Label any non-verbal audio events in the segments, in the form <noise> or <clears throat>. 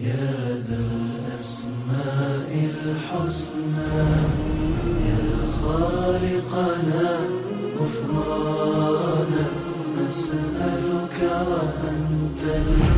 يا ذا الأسماء الحسنى يا خالقنا غفرانا نسألك وأنت الأسمى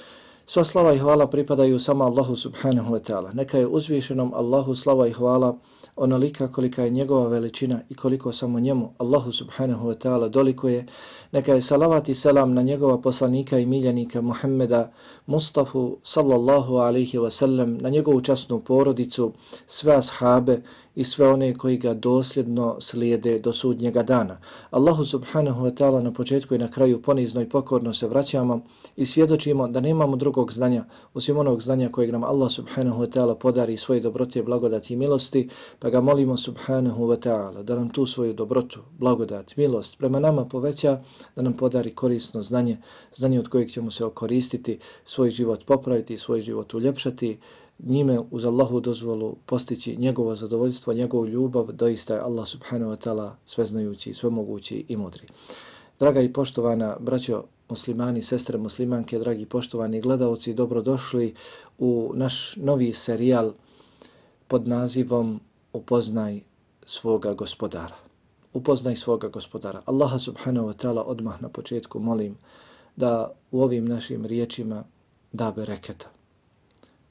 Sva slava i hvala pripadaju samo Allahu subhanahu wa ta'ala. Neka je uzvišenom Allahu slava i hvala onolika kolika je njegova veličina i koliko samo njemu Allahu subhanahu wa ta'ala dolikuje. Neka je salavat i selam na njegova poslanika i miljenika Muhammeda Mustafa sallallahu alaihi wa sallam, na njegovu časnu porodicu, sve ashabe i sve one koji ga dosljedno slijede do sudnjega dana. Allahu subhanahu wa ta'ala na početku i na kraju ponizno i pokorno se vraćamo i svjedočimo da nemamo drugog znanja osim onog znanja kojeg nam Allah subhanahu wa ta'ala podari svoje dobrote, blagodati i milosti, pa ga molimo subhanahu wa ta'ala da nam tu svoju dobrotu, blagodat, milost prema nama poveća, da nam podari korisno znanje, znanje od kojeg ćemo se okoristiti, svoj život popraviti, svoj život uljepšati, njime uz Allahu dozvolu postići njegovo zadovoljstvo, njegovu ljubav, doista je Allah subhanahu wa ta'ala sveznajući, svemogući i mudri. Draga i poštovana braćo muslimani, sestre muslimanke, dragi poštovani gledalci, dobrodošli u naš novi serijal pod nazivom Upoznaj svoga gospodara. Upoznaj svoga gospodara. Allaha subhanahu wa ta'ala odmah na početku molim da u ovim našim riječima da bereketa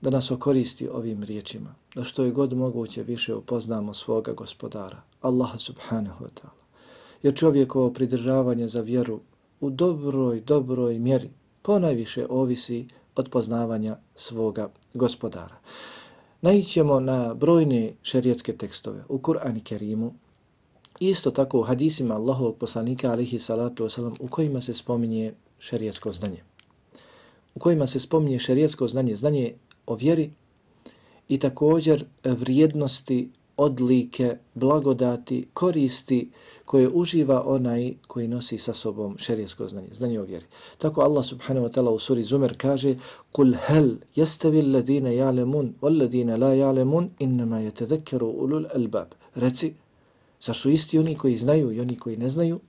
da nas okoristi ovim riječima, da što je god moguće više upoznamo svoga gospodara, Allaha subhanahu wa ta'ala. Jer čovjekovo pridržavanje za vjeru u dobroj, dobroj mjeri ponajviše ovisi od poznavanja svoga gospodara. Naićemo na brojne šerijetske tekstove u Kur'an i Kerimu, isto tako u hadisima Allahovog poslanika alihi salatu wasalam u kojima se spominje šerijetsko znanje. U kojima se spominje šerijetsko znanje, znanje o vjeri i također vrijednosti, odlike, blagodati, koristi koje uživa onaj koji nosi sa sobom šerijetsko znanje, znanje o vjeri. Tako Allah subhanahu wa ta'ala u suri Zumer kaže قُلْ هَلْ يَسْتَوِ الَّذِينَ يَعْلَمُونَ وَالَّذِينَ لَا يَعْلَمُونَ إِنَّمَا يَتَذَكَّرُ أُولُو الْأَلْبَابِ Reci, zar su isti oni koji znaju i oni koji ne znaju?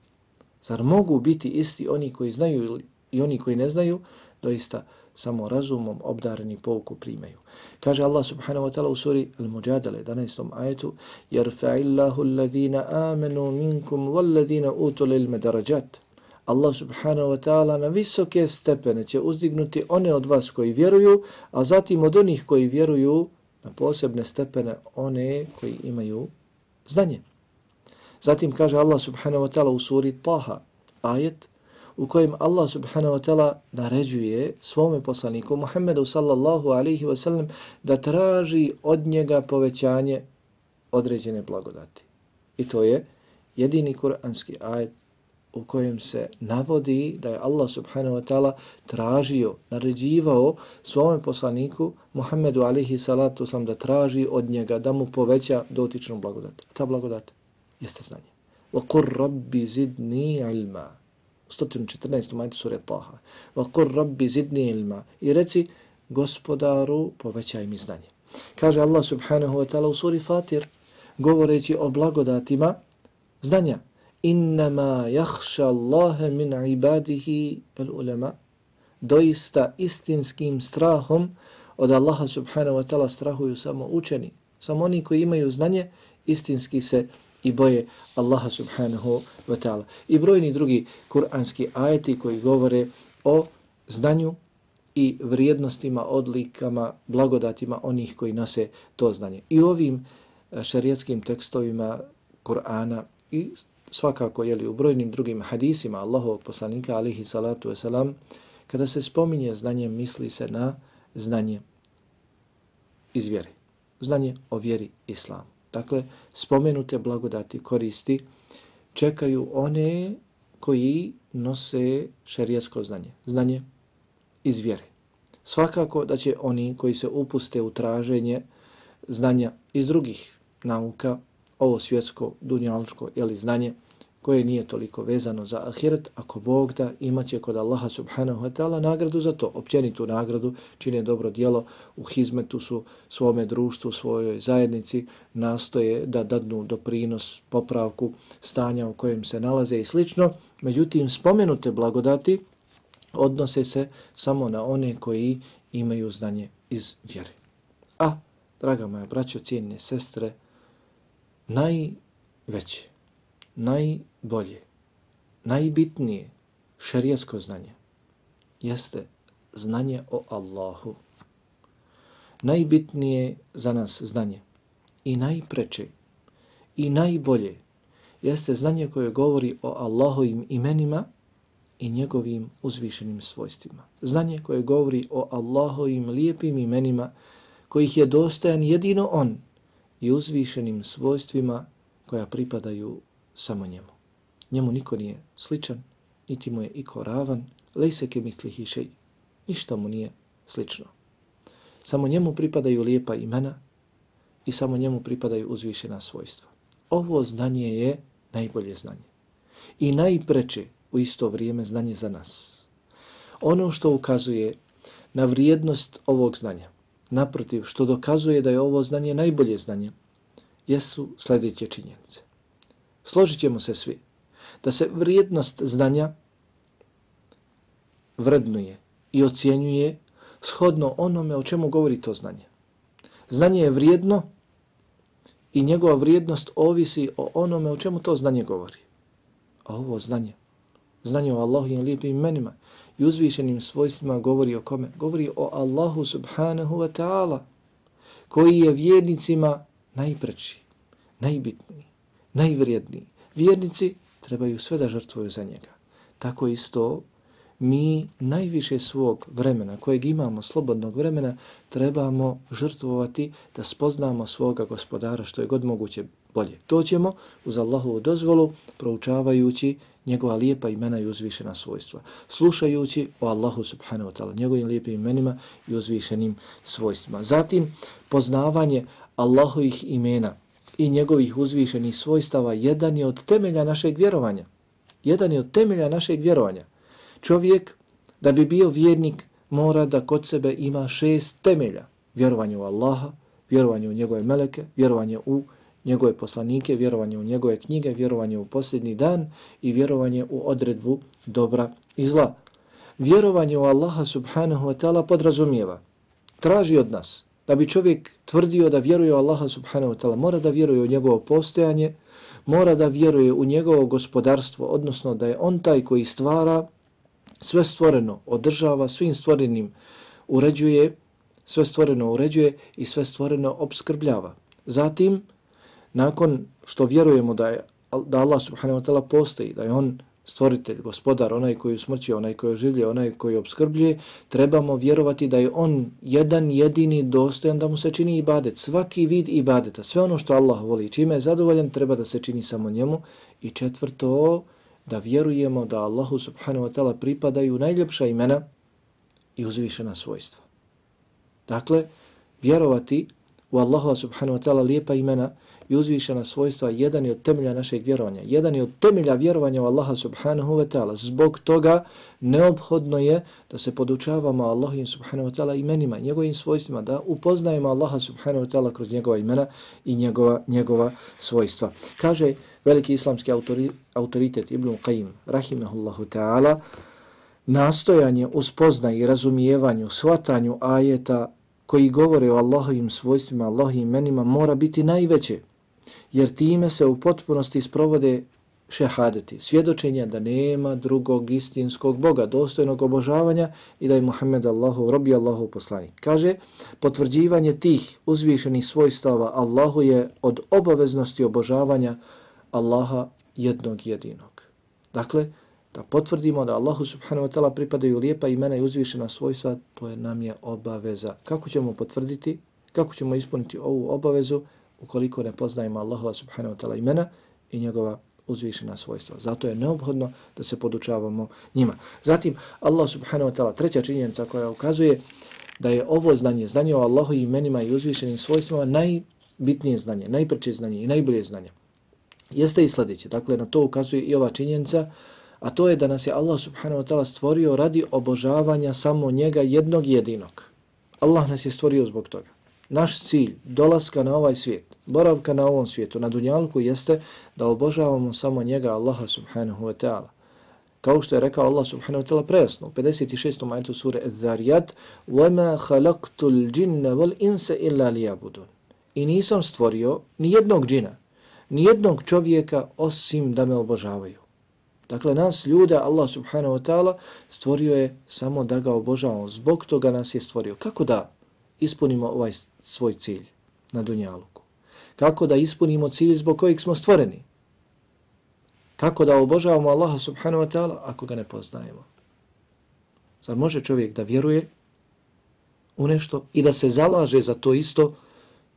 Zar mogu biti isti oni koji znaju i oni koji ne znaju? Doista, samo razumom obdareni pouku primaju. Kaže Allah subhanahu wa ta'ala u suri Al-Mujadala 11. ajetu Jarfa'illahu alladhina amanu minkum walladhina utul ilme darajat. Allah subhanahu wa ta'ala na visoke stepene će uzdignuti one od vas koji vjeruju, a zatim od onih koji vjeruju na posebne stepene one koji imaju znanje. Zatim kaže Allah subhanahu wa ta'ala u suri Taha ajet u kojem Allah subhanahu wa ta'ala naređuje svome poslaniku Muhammedu sallallahu alaihi wa sallam da traži od njega povećanje određene blagodati. I to je jedini kuranski ajet u kojem se navodi da je Allah subhanahu wa ta'ala tražio, naređivao svome poslaniku Muhammedu alaihi salatu sallam da traži od njega da mu poveća dotičnu blagodat. Ta blagodat jeste znanje. وَقُرْ رَبِّ زِدْنِي عِلْمًا 114. majte sura Taha. Wa qur rabbi zidni ilma. I reci, gospodaru, povećaj mi znanje. Kaže Allah subhanahu wa ta'ala u suri Fatir, govoreći o blagodatima znanja. innama jahša Allahe min ibadihi el ulema, doista istinskim strahom od Allaha subhanahu wa ta'ala strahuju samo učeni, samo oni koji imaju znanje, istinski se i boje Allaha subhanahu wa ta'ala. I brojni drugi kuranski ajeti koji govore o znanju i vrijednostima, odlikama, blagodatima onih koji nose to znanje. I ovim e, šarijatskim tekstovima Kur'ana i svakako jeli, u brojnim drugim hadisima Allahovog poslanika alihi salatu wasalam, kada se spominje znanje, misli se na znanje iz vjere. Znanje o vjeri islamu. Dakle, spomenute blagodati koristi čekaju one koji nose šarijatsko znanje. Znanje iz vjere. Svakako da će oni koji se upuste u traženje znanja iz drugih nauka, ovo svjetsko, dunjaličko, ili znanje, koje nije toliko vezano za ahiret, ako Bog da imaće kod Allaha subhanahu wa ta'ala nagradu za to, općenitu nagradu, čine dobro dijelo u hizmetu su svome društvu, svojoj zajednici, nastoje da dadnu doprinos, popravku stanja u kojem se nalaze i slično. Međutim, spomenute blagodati odnose se samo na one koji imaju znanje iz vjere. A, draga moja braćo, cijenine sestre, najveće, najbolje, najbitnije šarijasko znanje jeste znanje o Allahu. Najbitnije za nas znanje i najpreče i najbolje jeste znanje koje govori o Allahovim imenima i njegovim uzvišenim svojstvima. Znanje koje govori o Allahovim lijepim imenima kojih je dostojan jedino On i uzvišenim svojstvima koja pripadaju samo njemu. Njemu niko nije sličan, niti mu je iko ravan, lejse ke mislihi šej, ništa mu nije slično. Samo njemu pripadaju lijepa imena i samo njemu pripadaju uzvišena svojstva. Ovo znanje je najbolje znanje i najpreče u isto vrijeme znanje za nas. Ono što ukazuje na vrijednost ovog znanja, naprotiv, što dokazuje da je ovo znanje najbolje znanje, jesu sljedeće činjenice. Složit ćemo se svi da se vrijednost znanja vrednuje i ocjenjuje shodno onome o čemu govori to znanje. Znanje je vrijedno i njegova vrijednost ovisi o onome o čemu to znanje govori. A ovo znanje, znanje o Allahu i lijepim imenima i uzvišenim svojstvima govori o kome? Govori o Allahu subhanahu wa ta'ala koji je vjernicima najpreći, najbitniji najvrijedniji. Vjernici trebaju sve da žrtvuju za njega. Tako isto mi najviše svog vremena, kojeg imamo, slobodnog vremena, trebamo žrtvovati da spoznamo svoga gospodara što je god moguće bolje. To ćemo uz Allahovu dozvolu proučavajući njegova lijepa imena i uzvišena svojstva. Slušajući o Allahu subhanahu wa ta'ala, njegovim lijepim imenima i uzvišenim svojstvima. Zatim, poznavanje Allahovih imena, i njegovih uzvišenih svojstava jedan je od temelja našeg vjerovanja. Jedan je od temelja našeg vjerovanja. Čovjek, da bi bio vjernik, mora da kod sebe ima šest temelja. Vjerovanje u Allaha, vjerovanje u njegove meleke, vjerovanje u njegove poslanike, vjerovanje u njegove knjige, vjerovanje u posljednji dan i vjerovanje u odredbu dobra i zla. Vjerovanje u Allaha subhanahu wa ta'ala podrazumijeva. Traži od nas da bi čovjek tvrdio da vjeruje u Allaha subhanahu wa ta'ala, mora da vjeruje u njegovo postojanje, mora da vjeruje u njegovo gospodarstvo, odnosno da je on taj koji stvara sve stvoreno, održava svim stvorenim, uređuje, sve stvoreno uređuje i sve stvoreno obskrbljava. Zatim, nakon što vjerujemo da je da Allah subhanahu wa ta'ala postoji, da je on stvoritelj, gospodar, onaj koji usmrćuje, onaj koji oživlje, onaj koji obskrbljuje, trebamo vjerovati da je on jedan jedini dostojan da mu se čini ibadet. Svaki vid ibadeta, sve ono što Allah voli, čime je zadovoljan, treba da se čini samo njemu. I četvrto, da vjerujemo da Allahu subhanahu wa ta'ala pripadaju najljepša imena i uzvišena svojstva. Dakle, vjerovati u Allaha subhanahu wa ta'ala lijepa imena i uzvišena svojstva jedan je od temelja našeg vjerovanja. Jedan je od temelja vjerovanja u Allaha subhanahu wa ta'ala. Zbog toga neophodno je da se podučavamo Allahim subhanahu wa ta'ala imenima, njegovim svojstvima, da upoznajemo Allaha subhanahu wa ta'ala kroz njegova imena i njegova, njegova svojstva. Kaže veliki islamski autori, autoritet Ibn Qayyim, rahimehullahu ta'ala, nastojanje uspoznaj i razumijevanju, shvatanju ajeta koji govore o Allahovim svojstvima, Allahovim imenima, mora biti najveće jer time se u potpunosti sprovode šehadeti, svjedočenja da nema drugog istinskog Boga, dostojnog obožavanja i da je Muhammed Allahov robi Allahov poslanik. Kaže, potvrđivanje tih uzvišenih svojstava Allahu je od obaveznosti obožavanja Allaha jednog jedinog. Dakle, da potvrdimo da Allahu subhanahu wa ta'ala pripadaju lijepa imena i uzvišena svojstva, to je nam je obaveza. Kako ćemo potvrditi, kako ćemo ispuniti ovu obavezu, ukoliko ne poznajemo Allaha subhanahu wa ta'ala imena i njegova uzvišena svojstva. Zato je neophodno da se podučavamo njima. Zatim, Allah subhanahu wa ta'ala, treća činjenica koja ukazuje da je ovo znanje, znanje o Allahu imenima i uzvišenim svojstvima najbitnije znanje, najprče znanje i najbolje znanje. Jeste i sljedeće. Dakle, na to ukazuje i ova činjenica, a to je da nas je Allah subhanahu wa ta'ala stvorio radi obožavanja samo njega jednog jedinog. Allah nas je stvorio zbog toga naš cilj dolaska na ovaj svijet, boravka na ovom svijetu, na dunjalku, jeste da obožavamo samo njega, Allaha subhanahu wa ta'ala. Kao što je rekao Allah subhanahu wa ta'ala prejasno, u 56. majetu sure Az-Zariyat, وَمَا خَلَقْتُ الْجِنَّ وَالْإِنْسَ إِلَّا لِيَبُدُونَ I nisam stvorio ni jednog džina, ni jednog čovjeka osim da me obožavaju. Dakle, nas ljude, Allah subhanahu wa ta'ala, stvorio je samo da ga obožavamo. Zbog toga nas je stvorio. Kako da ispunimo ovaj svoj cilj na Dunjaluku. Kako da ispunimo cilj zbog kojeg smo stvoreni. Kako da obožavamo Allaha subhanahu wa ta'ala ako ga ne poznajemo. Zar može čovjek da vjeruje u nešto i da se zalaže za to isto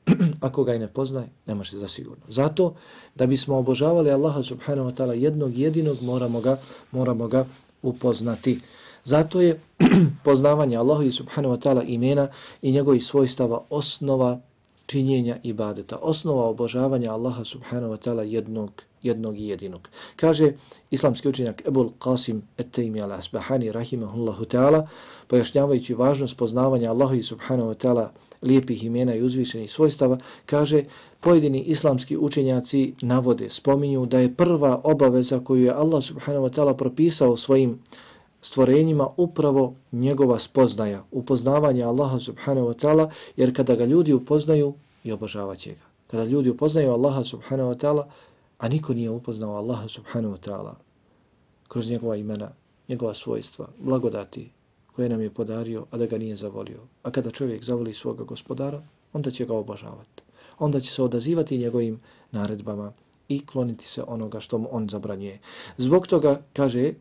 <clears throat> ako ga i ne poznaje, ne može za sigurno. Zato da bismo obožavali Allaha subhanahu wa ta'ala jednog jedinog moramo ga, moramo ga upoznati. Zato je <clears throat> poznavanje Allaha subhanahu wa ta'ala imena i njegovih svojstava osnova činjenja ibadeta, osnova obožavanja Allaha subhanahu wa ta'ala jednog, jednog i jedinog. Kaže islamski učenjak Ebul Qasim et-Taymi al-Asbahani rahimahullahu ta'ala, pojašnjavajući važnost poznavanja Allaha subhanahu wa ta'ala lijepih imena i uzvišenih svojstava, kaže pojedini islamski učenjaci navode, spominju da je prva obaveza koju je Allah subhanahu wa ta'ala propisao svojim stvorenjima upravo njegova spoznaja, upoznavanje Allaha subhanahu wa ta'ala, jer kada ga ljudi upoznaju i obožavaće ga. Kada ljudi upoznaju Allaha subhanahu wa ta'ala, a niko nije upoznao Allaha subhanahu wa ta'ala kroz njegova imena, njegova svojstva, blagodati koje nam je podario, a da ga nije zavolio. A kada čovjek zavoli svoga gospodara, onda će ga obožavati. Onda će se odazivati njegovim naredbama i kloniti se onoga što mu on zabranjuje. Zbog toga, kaže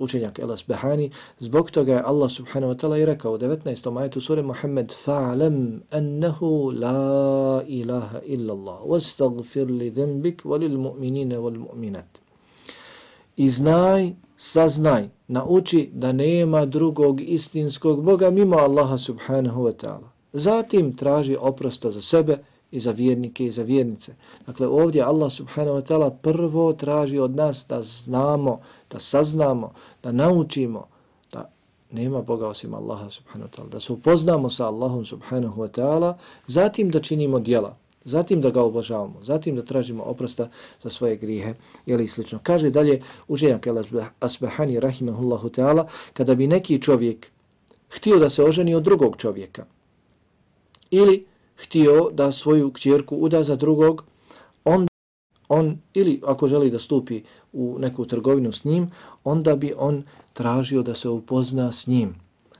učenjak El Asbehani. zbog toga je Allah subhanahu wa ta'ala i rekao u 19. majetu sure Muhammed fa'alam annahu la ilaha illa Allah wastagfir li dhanbik walil mu'minina wal mu'minat. I znaj, saznaj, nauči da nema drugog istinskog Boga mimo Allaha subhanahu wa ta'ala. Zatim traži oprosta za sebe i za vjernike i za vjernice. Dakle, ovdje Allah subhanahu wa ta'ala prvo traži od nas da znamo, da saznamo, da naučimo da nema Boga osim Allaha subhanahu wa ta'ala, da se upoznamo sa Allahom subhanahu wa ta'ala, zatim da činimo dijela, zatim da ga obožavamo, zatim da tražimo oprosta za svoje grijehe ili slično. Kaže dalje učenjak Asbahani rahimahullahu ta'ala, kada bi neki čovjek htio da se oženi od drugog čovjeka ili htio da svoju kćerku uda za drugog, on, on ili ako želi da stupi u neku trgovinu s njim, onda bi on tražio da se upozna s njim,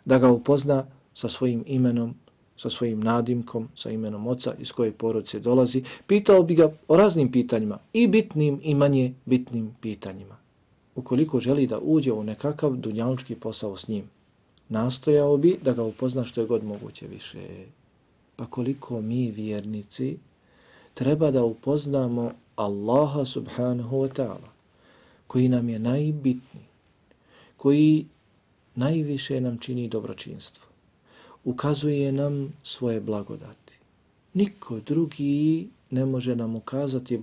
da ga upozna sa svojim imenom, sa svojim nadimkom, sa imenom oca iz koje porodice dolazi, pitao bi ga o raznim pitanjima, i bitnim i manje bitnim pitanjima. Ukoliko želi da uđe u nekakav dunjalučki posao s njim, nastojao bi da ga upozna što je god moguće više pa koliko mi vjernici treba da upoznamo Allaha subhanahu wa ta'ala, koji nam je najbitniji, koji najviše nam čini dobročinstvo, ukazuje nam svoje blagodati, Niko drugi ne može nam ukazati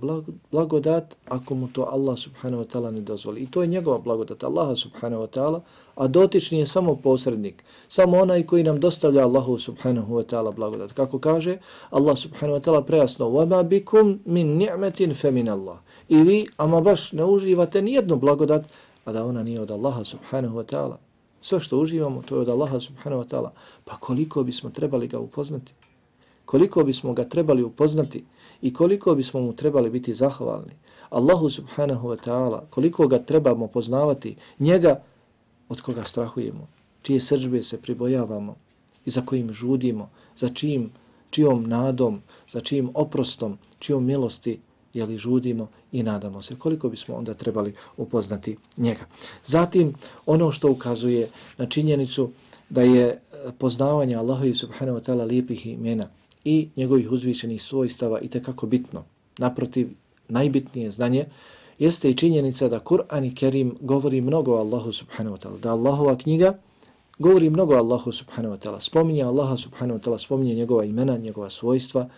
blagodat ako mu to Allah subhanahu wa ta'ala ne dozvoli. I to je njegova blagodat Allaha subhanahu wa ta'ala, a dotični je samo posrednik, samo onaj koji nam dostavlja Allahu subhanahu wa ta'ala blagodat. Kako kaže Allah subhanahu wa ta'ala prejasno وَمَا بِكُمْ مِنْ نِعْمَةٍ فَمِنَ اللَّهِ I vi, ama baš ne uživate ni jednu blagodat, a da ona nije od Allaha subhanahu wa ta'ala. Sve što uživamo, to je od Allaha subhanahu wa ta'ala. Pa koliko bismo trebali ga upoznati? Koliko bismo ga trebali upoznati? I koliko bismo mu trebali biti zahvalni. Allahu subhanahu wa ta'ala, koliko ga trebamo poznavati, njega od koga strahujemo, čije srđbe se pribojavamo i za kojim žudimo, za čijim, čijom nadom, za čijim oprostom, čijom milosti jeli žudimo i nadamo se. Koliko bismo onda trebali upoznati njega. Zatim, ono što ukazuje na činjenicu da je poznavanje Allahovi subhanahu wa ta'ala lijepih imena i njegovih uzvišenih svojstava i kako bitno. Naprotiv, najbitnije znanje jeste i činjenica da Kur'an i Kerim govori mnogo o Allahu subhanahu wa ta'ala. Da Allahova knjiga govori mnogo o Allahu subhanahu wa ta'ala. Spominje Allaha subhanahu wa ta'ala, spominje njegova imena, njegova svojstva,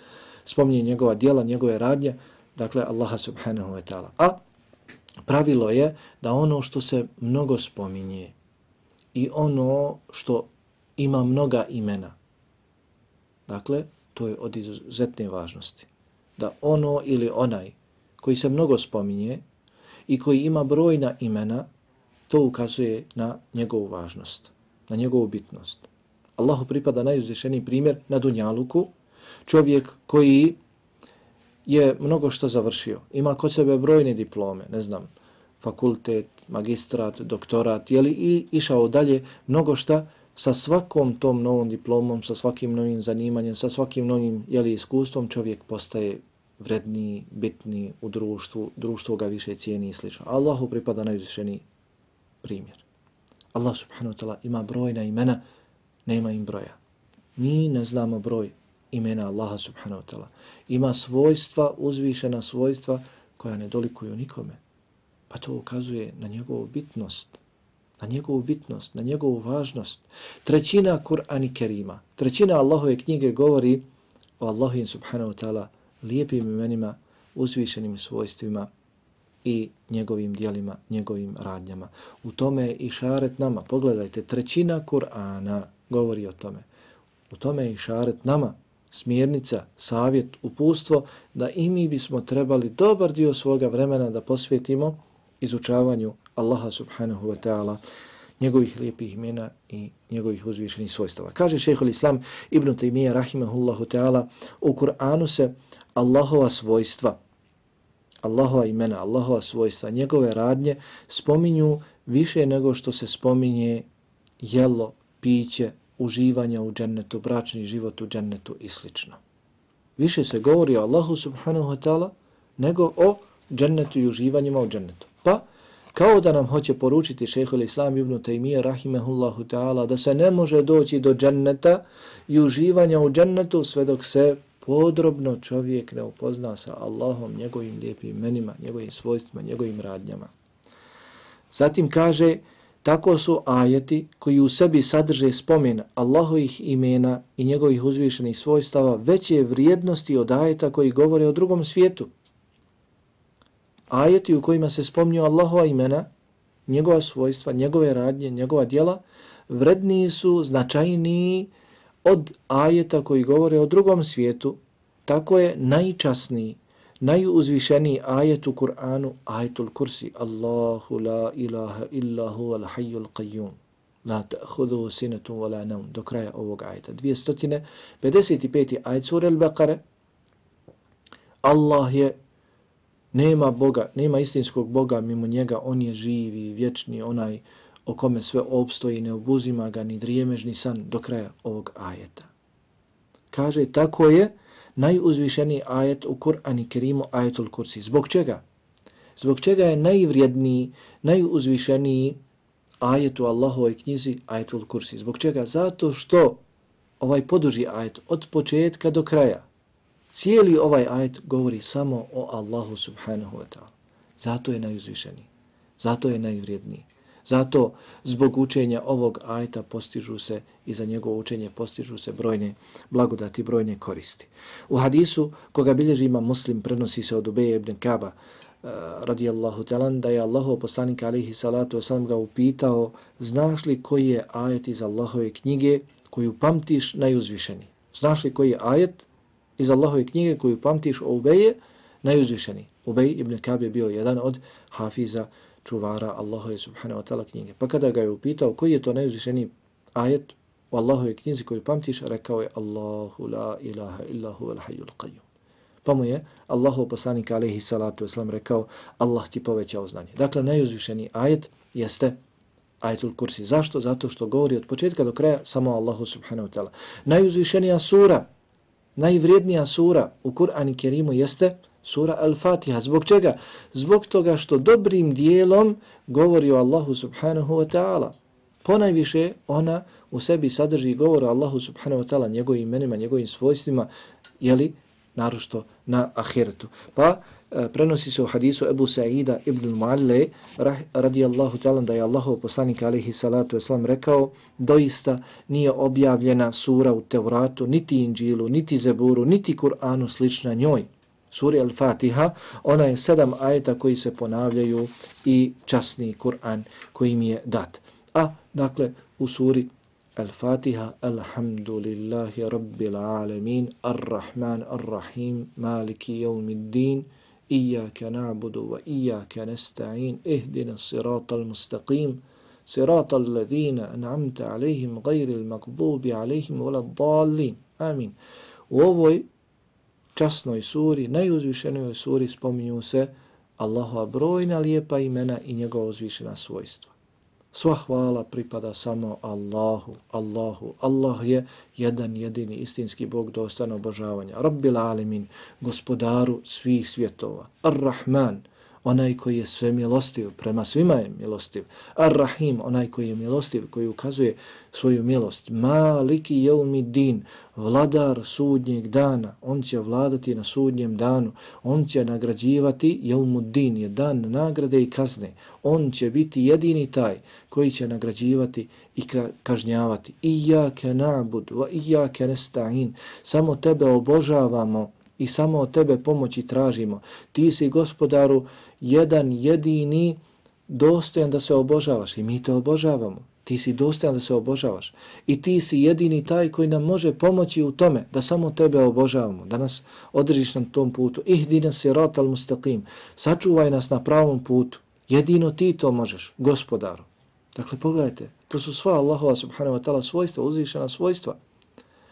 spominje njegova dijela, njegove radnje, dakle Allaha subhanahu wa ta'ala. A pravilo je da ono što se mnogo spominje i ono što ima mnoga imena, dakle, to je od izuzetne važnosti. Da ono ili onaj koji se mnogo spominje i koji ima brojna imena, to ukazuje na njegovu važnost, na njegovu bitnost. Allahu pripada najuzvišeniji primjer na Dunjaluku, čovjek koji je mnogo što završio, ima kod sebe brojne diplome, ne znam, fakultet, magistrat, doktorat, jeli i išao dalje, mnogo šta, sa svakom tom novom diplomom, sa svakim novim zanimanjem, sa svakim novim jeli, iskustvom čovjek postaje vredniji, bitniji u društvu, društvo ga više cijeni i slično. Allahu pripada najvišeni primjer. Allah subhanahu wa ta'ala ima brojna imena, nema im broja. Mi ne znamo broj imena Allaha subhanahu wa ta'ala. Ima svojstva, uzvišena svojstva koja ne dolikuju nikome. Pa to ukazuje na njegovu bitnost, na njegovu bitnost, na njegovu važnost. Trećina Kur'ani Kerima, trećina Allahove knjige govori o Allahovim subhanahu ta'ala lijepim imenima, uzvišenim svojstvima i njegovim dijelima, njegovim radnjama. U tome je i šaret nama. Pogledajte, trećina Kur'ana govori o tome. U tome je i šaret nama, smjernica, savjet, upustvo, da i mi bismo trebali dobar dio svoga vremena da posvetimo izučavanju Allaha subhanahu wa ta'ala, njegovih lijepih imena i njegovih uzvišenih svojstava. Kaže šehhul islam Ibn Taymiyyah rahimahullahu ta'ala, u Kur'anu se Allahova svojstva, Allahova imena, Allahova svojstva, njegove radnje spominju više nego što se spominje jelo, piće, uživanja u džennetu, bračni život u džennetu i slično. Više se govori o Allahu subhanahu wa ta'ala nego o džennetu i uživanjima u džennetu. Pa, kao da nam hoće poručiti šehhul islam ibn Taymiye rahimehullahu ta'ala da se ne može doći do dženneta i uživanja u džennetu sve dok se podrobno čovjek ne upozna sa Allahom, njegovim lijepim imenima, njegovim svojstvima, njegovim radnjama. Zatim kaže, tako su ajeti koji u sebi sadrže spomen Allahovih imena i njegovih uzvišenih svojstava veće vrijednosti od ajeta koji govore o drugom svijetu ajeti u kojima se spomnju Allahova imena, njegova svojstva, njegove radnje, njegova djela, vredniji su, značajniji od ajeta koji govore o drugom svijetu, tako je najčasniji, najuzvišeniji ajet u Kur'anu, ajetul kursi, Allahu la ilaha illa huwa hayyul qayyum. La ta'khudhuhu sinatun wa la nawm. Do kraja ovog ajeta. 255. ajet sure al-Baqara Allah je Nema Boga, nema istinskog Boga mimo njega, on je živi, vječni, onaj o kome sve obstoji, ne obuzima ga ni drijemež, ni san do kraja ovog ajeta. Kaže, tako je najuzvišeniji ajet u Kur'ani Kerimu, ajetul kursi. Zbog čega? Zbog čega je najvrijedniji, najuzvišeniji ajet u Allahovoj knjizi, ajetul kursi. Zbog čega? Zato što ovaj poduži ajet od početka do kraja, Cijeli ovaj ajet govori samo o Allahu subhanahu wa ta'ala. Zato je najuzvišeniji. Zato je najvrijedniji. Zato zbog učenja ovog ajta postižu se i za njegovo učenje postižu se brojne blagodati, brojne koristi. U hadisu koga bilježi ima muslim prenosi se od Ubeje ibn Kaba uh, radijallahu talan da je Allahov poslanik alihi salatu wasalam ga upitao znaš li koji je ajet iz Allahove knjige koju pamtiš najuzvišeni? Znaš li koji je ajet iz Allahove knjige koju pamtiš o Ubeje najuzvišeni? Ubej ibn Kab je bio jedan od hafiza čuvara Allahove subhanahu wa ta'ala knjige. Pa kada ga je upitao koji je to najuzvišeniji ajet u Allahove knjizi koju pamtiš, rekao je Allahu la ilaha illa huva hayyul qayyum. Pa mu je Allahov poslanik alaihi salatu islam rekao Allah ti povećao znanje. Dakle, najuzvišeniji ajet jeste ajetul kursi. Zašto? Zato što govori od početka do kraja samo Allahu subhanahu wa ta'ala. Najuzvišenija sura, najvrijednija sura u Kur'an i Kerimu jeste Sura Al-Fatiha. Zbog čega? Zbog toga što dobrim dijelom govori o Allahu subhanahu wa ta'ala. Ponajviše ona u sebi sadrži govor o Allahu subhanahu wa ta'ala, njegovim imenima, njegovim svojstvima, jeli, narošto na ahiretu. Pa e, prenosi se u hadisu Ebu Sa'ida ibn Mu'alle radijallahu ta'ala da je Allahov poslanik alaihi salatu wasalam rekao doista nije objavljena sura u Tevratu, niti Inđilu, niti Zeburu, niti Kur'anu slična njoj suri Al-Fatiha, ona je sedam ajeta koji se ponavljaju i časni Kur'an koji mi je dat. A, dakle, u suri Al-Fatiha, Alhamdulillahi Rabbil Alamin, Ar-Rahman, Ar-Rahim, Maliki Yawmiddin, Iyaka na'budu wa iyaka nasta'in, Ihdina sirata al-mustaqim, sirata غير an'amta عليهم gajri al-maqdubi alaihim wala dallin. Amin. U ovoj časnoj suri, najuzvišenoj suri spominju se Allahova brojna lijepa imena i njegova uzvišena svojstva. Sva hvala pripada samo Allahu, Allahu. Allah je jedan jedini istinski Bog dostan obožavanja. Rabbil alemin, gospodaru svih svjetova. Ar-Rahman, onaj koji je sve milostiv, prema svima je milostiv. Ar-Rahim, onaj koji je milostiv, koji ukazuje svoju milost. Maliki jeumi din, vladar sudnjeg dana, on će vladati na sudnjem danu, on će nagrađivati jeumu din, je dan nagrade i kazne. On će biti jedini taj koji će nagrađivati i kažnjavati. Iyake na'bud, wa iyake nesta'in. Samo tebe obožavamo i samo od tebe pomoći tražimo. Ti si gospodaru jedan jedini dostojan da se obožavaš i mi te obožavamo. Ti si dostojan da se obožavaš i ti si jedini taj koji nam može pomoći u tome da samo tebe obožavamo, da nas održiš na tom putu. Ihdina siratal mustaqim, sačuvaj nas na pravom putu. Jedino ti to možeš, gospodaru. Dakle, pogledajte, to su sva Allahova subhanahu wa ta'ala svojstva, uzvišena svojstva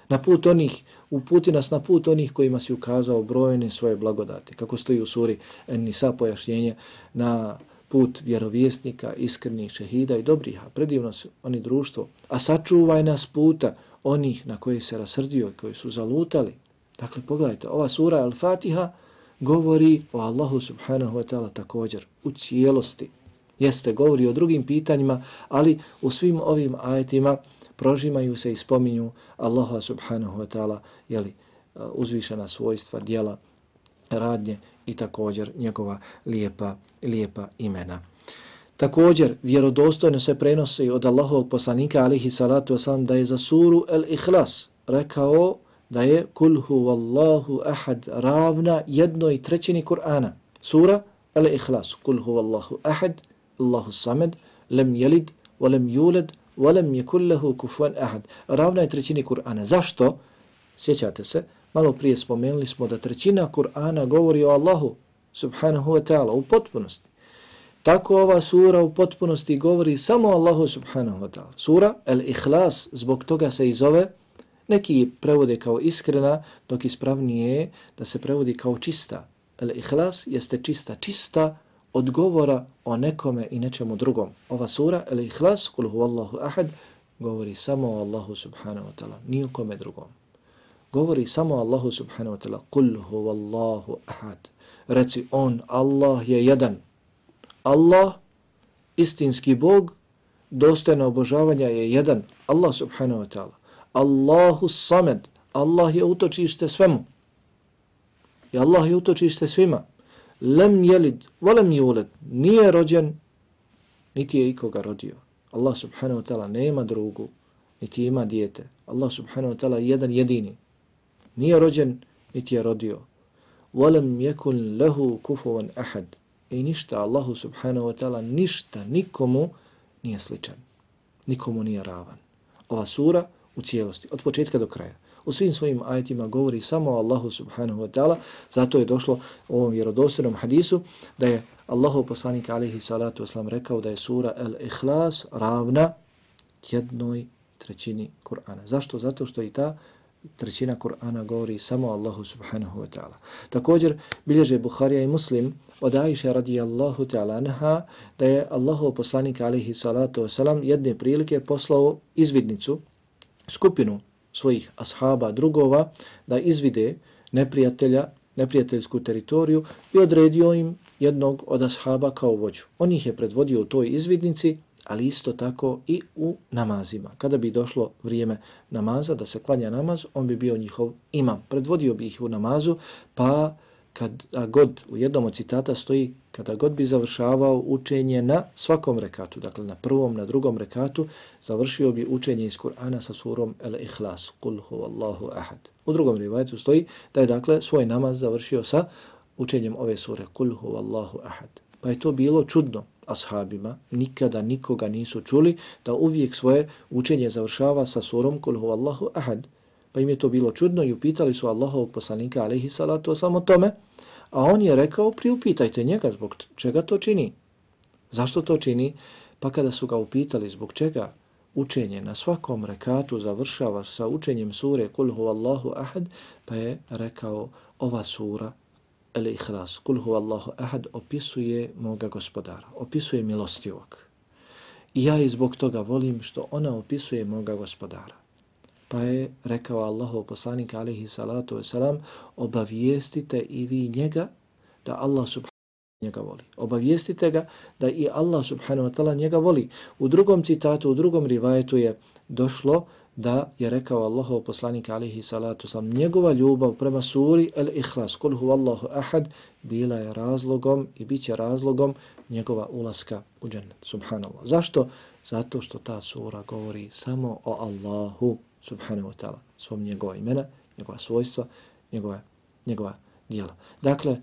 na put onih, uputi nas na put onih kojima si ukazao brojne svoje blagodati. Kako stoji u suri Nisa pojašnjenje na put vjerovjesnika, iskrenih šehida i dobrih, a predivno su oni društvo. A sačuvaj nas puta onih na koji se rasrdio i koji su zalutali. Dakle, pogledajte, ova sura Al-Fatiha govori o Allahu subhanahu wa ta'ala također u cijelosti. Jeste, govori o drugim pitanjima, ali u svim ovim ajetima prožimaju se i spominju Allaha subhanahu wa ta'ala, jeli, uzvišena svojstva, dijela, radnje i također njegova lijepa, lijepa imena. Također, vjerodostojno se prenosi od Allahovog poslanika, alihi salatu wasalam, da je za suru El-Ihlas rekao da je kulhu wallahu ahad ravna jednoj trećini Kur'ana. Sura El-Ihlas, kul huvallahu ahad, Allahu samed, lem jelid, volem juled, وَلَمْ يَكُلْ لَهُ كُفُوًا أَحَدٍ Ravna je trećini Kur'ana. Zašto? Sjećate se, malo prije spomenuli smo da trećina Kur'ana govori o Allahu subhanahu wa ta'ala u potpunosti. Tako ova sura u potpunosti govori samo Allahu subhanahu wa ta'ala. Sura El-Ikhlas zbog toga se i zove, neki prevode kao iskrena, dok ispravnije je da se prevodi kao čista. El-Ikhlas jeste čista, čista od govora o nekome i nečemu drugom. Ova sura, El Ihlas, kul huvallahu ahad, govori samo o Allahu subhanahu wa ta'ala, ni o kome drugom. Govori samo o Allahu subhanahu wa ta'ala, kul huvallahu ahad. Reci on, Allah je jedan. Allah, istinski Bog, dostojno obožavanja je jedan. Allah subhanahu wa ta'ala. Allahu samed. Allah je utočište svemu. I Allah je utočište svima lem jelid, volem julet, nije rođen, niti je ikoga rodio. Allah subhanahu wa ta'ala nema drugu, niti ima dijete. Allah subhanahu wa ta'ala jedan jedini. Nije rođen, niti je rodio. Volem jekun lehu kufovan ahad. I ništa, Allahu subhanahu wa ta'ala, ništa nikomu nije sličan. Nikomu nije ravan. Ova sura u cijelosti, od početka do kraja u svim svojim ajetima govori samo o Allahu subhanahu wa ta'ala, zato je došlo u ovom vjerodostojnom hadisu da je Allahu poslanik alaihi salatu wasalam rekao da je sura El-Ikhlas ravna jednoj trećini Kur'ana. Zašto? Zato što i ta trećina Kur'ana govori samo Allahu subhanahu wa ta'ala. Također bilježe Buharija i Muslim od Aisha radijallahu ta'ala anha da je Allahov poslanik alaihi salatu wasalam jedne prilike poslao izvidnicu, skupinu svojih ashaba, drugova, da izvide neprijatelja, neprijateljsku teritoriju i odredio im jednog od ashaba kao vođu. On ih je predvodio u toj izvidnici, ali isto tako i u namazima. Kada bi došlo vrijeme namaza, da se klanja namaz, on bi bio njihov imam. Predvodio bi ih u namazu, pa kada god u jednom od citata stoji kada god bi završavao učenje na svakom rekatu, dakle na prvom, na drugom rekatu, završio bi učenje iz Kur'ana sa surom El-Ihlas, Kul huvallahu ahad. U drugom rivajtu stoji da je dakle svoj namaz završio sa učenjem ove sure Kul huvallahu ahad. Pa je to bilo čudno ashabima, nikada nikoga nisu čuli da uvijek svoje učenje završava sa surom Kul huvallahu ahad. Pa im je to bilo čudno i upitali su Allahovog poslanika alaihi salatu samo tome, a on je rekao priupitajte njega zbog čega to čini. Zašto to čini? Pa kada su ga upitali zbog čega učenje na svakom rekatu završava sa učenjem sure Kul hu Allahu ahad, pa je rekao ova sura El Ihlas, Kul hu Allahu ahad, opisuje moga gospodara, opisuje milostivog. I ja i zbog toga volim što ona opisuje moga gospodara. Pa je rekao Allahov poslanik alaihi salatu wasalam, obavijestite i vi njega da Allah subhanahu njega voli. Obavijestite ga da i Allah subhanahu wa ta'ala njega voli. U drugom citatu, u drugom rivajetu je došlo da je rekao Allahov poslanik alaihi salatu sam njegova ljubav prema suri el ihlas kul huvallahu ahad bila je razlogom i bit će razlogom njegova ulaska u džennet. Subhanallah. Zašto? Zato što ta sura govori samo o Allahu subhanahu wa ta'ala, svom njegova imena, njegova svojstva, njegova, njegova dijela. Dakle,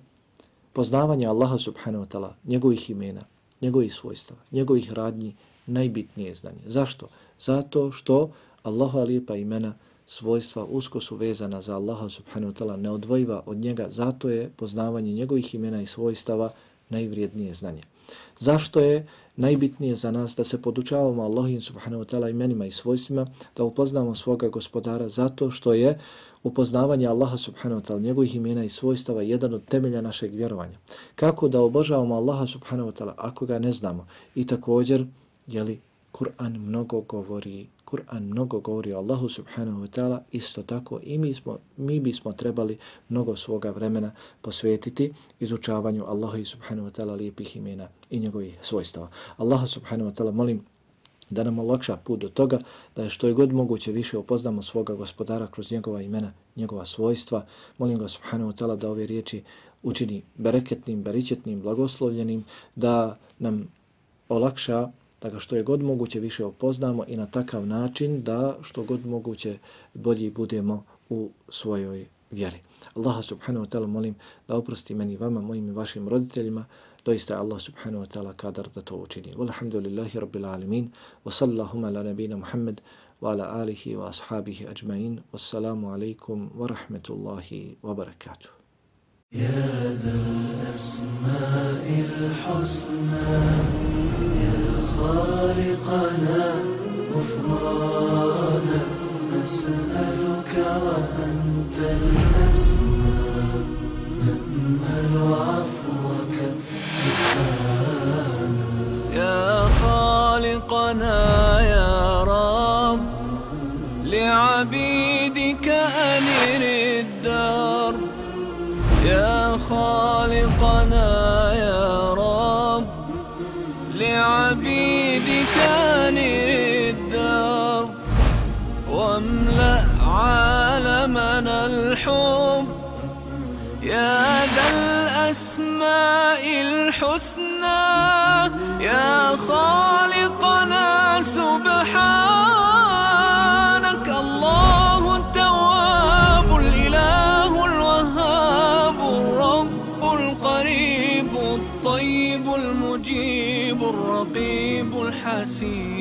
poznavanje Allaha subhanahu wa ta'ala, njegovih imena, njegovih svojstava, njegovih radnji, najbitnije znanje. Zašto? Zato što Allaha lijepa imena, svojstva usko su vezana za Allaha subhanahu wa ta'ala, neodvojiva od njega, zato je poznavanje njegovih imena i svojstava najvrijednije znanje. Zašto je najbitnije za nas da se podučavamo Allahim subhanahu wa ta'ala imenima i svojstvima, da upoznamo svoga gospodara zato što je upoznavanje Allaha subhanahu wa ta'ala njegovih imena i svojstava jedan od temelja našeg vjerovanja. Kako da obožavamo Allaha subhanahu wa ta'ala ako ga ne znamo? I također, jeli, Kur'an mnogo govori Kur'an mnogo govori o Allahu subhanahu wa ta'ala, isto tako i mi, smo, mi bismo trebali mnogo svoga vremena posvetiti izučavanju Allaha subhanahu wa ta'ala lijepih imena i njegovih svojstava. Allahu subhanahu wa ta'ala molim da nam olakša put do toga, da je što je god moguće više upoznamo svoga gospodara kroz njegova imena, njegova svojstva. Molim ga subhanahu wa ta'ala da ove riječi učini bereketnim, beričetnim, blagoslovljenim, da nam olakša da ga što je god moguće više opoznamo i na takav način da što god moguće bolji budemo u svojoj vjeri. Allaha subhanahu wa ta'ala molim da oprosti meni vama, mojim i vašim roditeljima, doista je Allah subhanahu wa ta'ala kadar da to učini. Walhamdulillahi rabbil alamin, wa sallahuma ala nabina Muhammad, wa ala alihi wa ashabihi ajma'in, wassalamu alaikum wa rahmetullahi wa barakatuh. يا ذا الأسماء الحسنى يا خالقنا غفرانا نسألك وأنت الأسمى نأمل عفوك سبحانا يا خالقنا يا رب لعبيدك الأسماء الحسنى يا خالقنا سبحانك الله التواب الإله الوهاب الرب القريب الطيب المجيب الرقيب الحسيب.